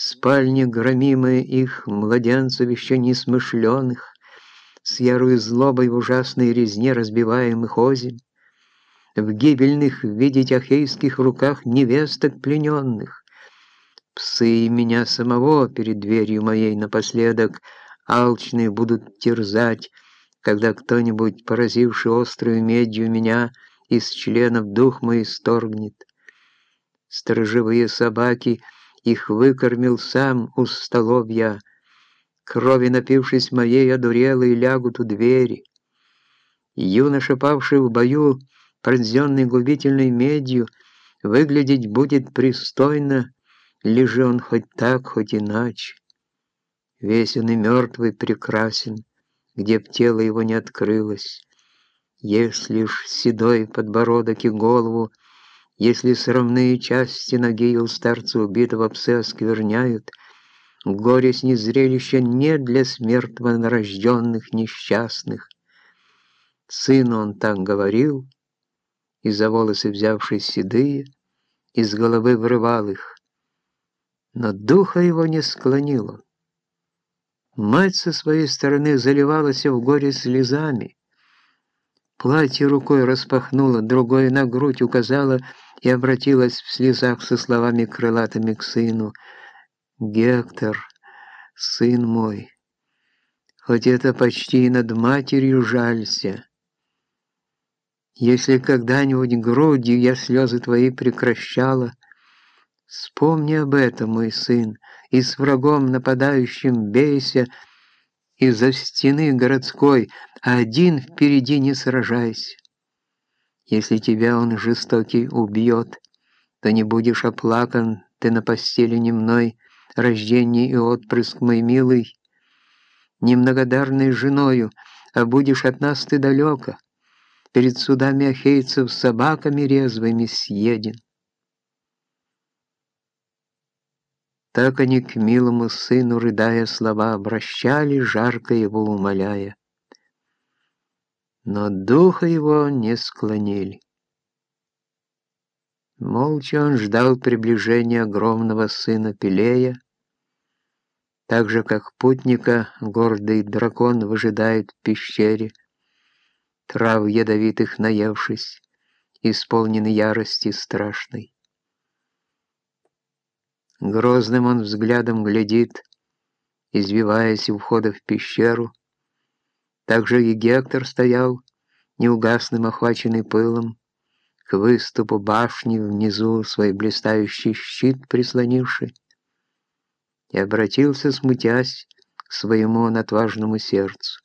спальни громимые их, младенцев еще несмышленых, с ярой злобой в ужасной резне разбиваемых озим, в гибельных видеть ахейских руках невесток плененных. Псы меня самого перед дверью моей напоследок алчные будут терзать, когда кто-нибудь, поразивший острую медью меня, из членов дух мой сторгнет. Сторожевые собаки, их выкормил сам у столов я, крови напившись моей одурелой, лягут у двери. Юноша, павший в бою, пронзенный губительной медью, выглядеть будет пристойно, лежи он хоть так, хоть иначе. Весь он и мертвый прекрасен, где б тело его не открылось. Если ж седой подбородок и голову, если срамные части ноги у старца убитого псы оскверняют, горе с незрелища не для смертно нарожденных несчастных. Сыну он так говорил, и за волосы взявшись седые, из головы врывал их. Но духа его не склонило. Мать со своей стороны заливалась в горе слезами. Платье рукой распахнула, другой на грудь указала и обратилась в слезах со словами крылатыми к сыну. «Гектор, сын мой, хоть это почти и над матерью жалься». Если когда-нибудь грудью я слезы твои прекращала, вспомни об этом, мой сын, и с врагом нападающим бейся, из-за стены городской, а один впереди не сражайся. Если тебя он жестокий убьет, то не будешь оплакан ты на постели немной, рождение и отпрыск мой милый, немногодарной женою, а будешь от нас ты далеко перед судами ахейцев собаками резвыми съеден. Так они к милому сыну, рыдая слова, обращали, жарко его умоляя. Но духа его не склонили. Молча он ждал приближения огромного сына Пелея, так же, как путника гордый дракон выжидает в пещере, трав ядовитых наевшись, исполненный ярости страшной. Грозным он взглядом глядит, извиваясь у входа в пещеру. Также и Гектор стоял, неугасным охваченный пылом, к выступу башни внизу свой блистающий щит прислонивший, и обратился, смутясь, к своему отважному сердцу.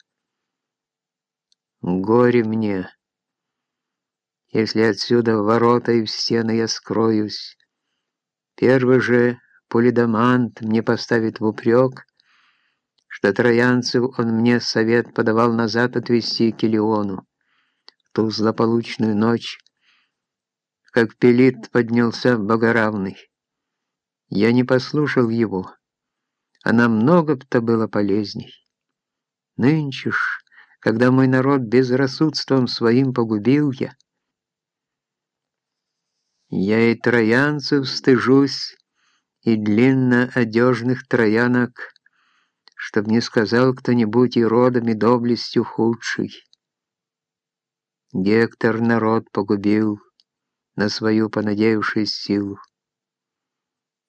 Горе мне, если отсюда в ворота и в стены я скроюсь. Первый же Полидамант мне поставит в упрек, что троянцев он мне совет подавал назад отвести к Илиону. В ту злополучную ночь, как Пелит поднялся богоравный. Я не послушал его, а намного-то было полезней. Нынче ж когда мой народ безрассудством своим погубил я. Я и троянцев стыжусь, и длинно одежных троянок, чтоб не сказал кто-нибудь и родом, и доблестью худший. Гектор народ погубил на свою понадеявшись силу.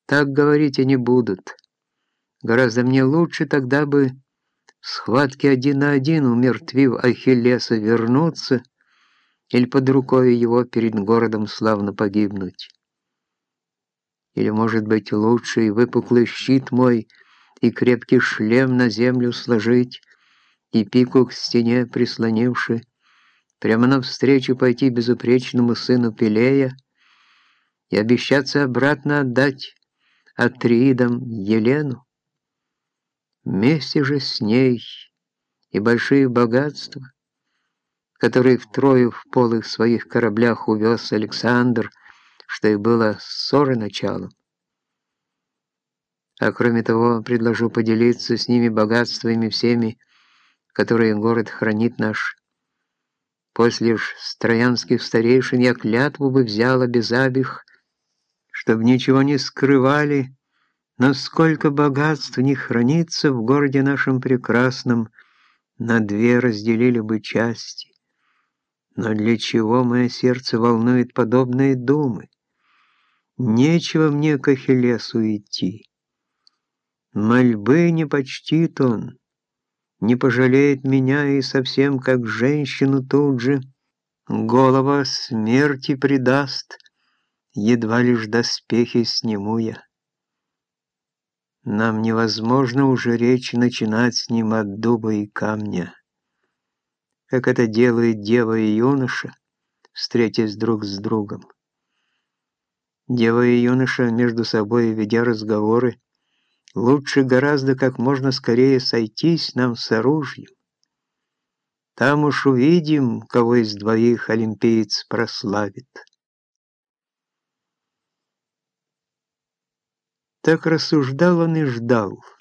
Так говорить они будут. Гораздо мне лучше тогда бы схватке один на один, умертвив Ахиллеса, вернуться или под рукой его перед городом славно погибнуть. Или, может быть, лучший выпуклый щит мой и крепкий шлем на землю сложить, и пику к стене прислонивши, прямо навстречу пойти безупречному сыну Пелея и обещаться обратно отдать Атриидам Елену. Вместе же с ней и большие богатства, которые втрое в полых своих кораблях увез Александр, что и было ссоры началом. А кроме того, предложу поделиться с ними богатствами всеми, которые город хранит наш. После ж с троянских старейшин я клятву бы взяла без обих, чтоб ничего не скрывали, Насколько богатств не хранится в городе нашем прекрасном, на две разделили бы части. Но для чего мое сердце волнует подобные думы? Нечего мне к Ахиллесу идти. Мольбы не почтит он, не пожалеет меня и совсем как женщину тут же голова смерти предаст, едва лишь доспехи сниму я. Нам невозможно уже речь начинать с ним от дуба и камня, как это делает дева и юноша, встретясь друг с другом. Дева и юноша, между собой ведя разговоры, лучше гораздо как можно скорее сойтись нам с оружием. Там уж увидим, кого из двоих олимпиец прославит. Так рассуждал он и ждал —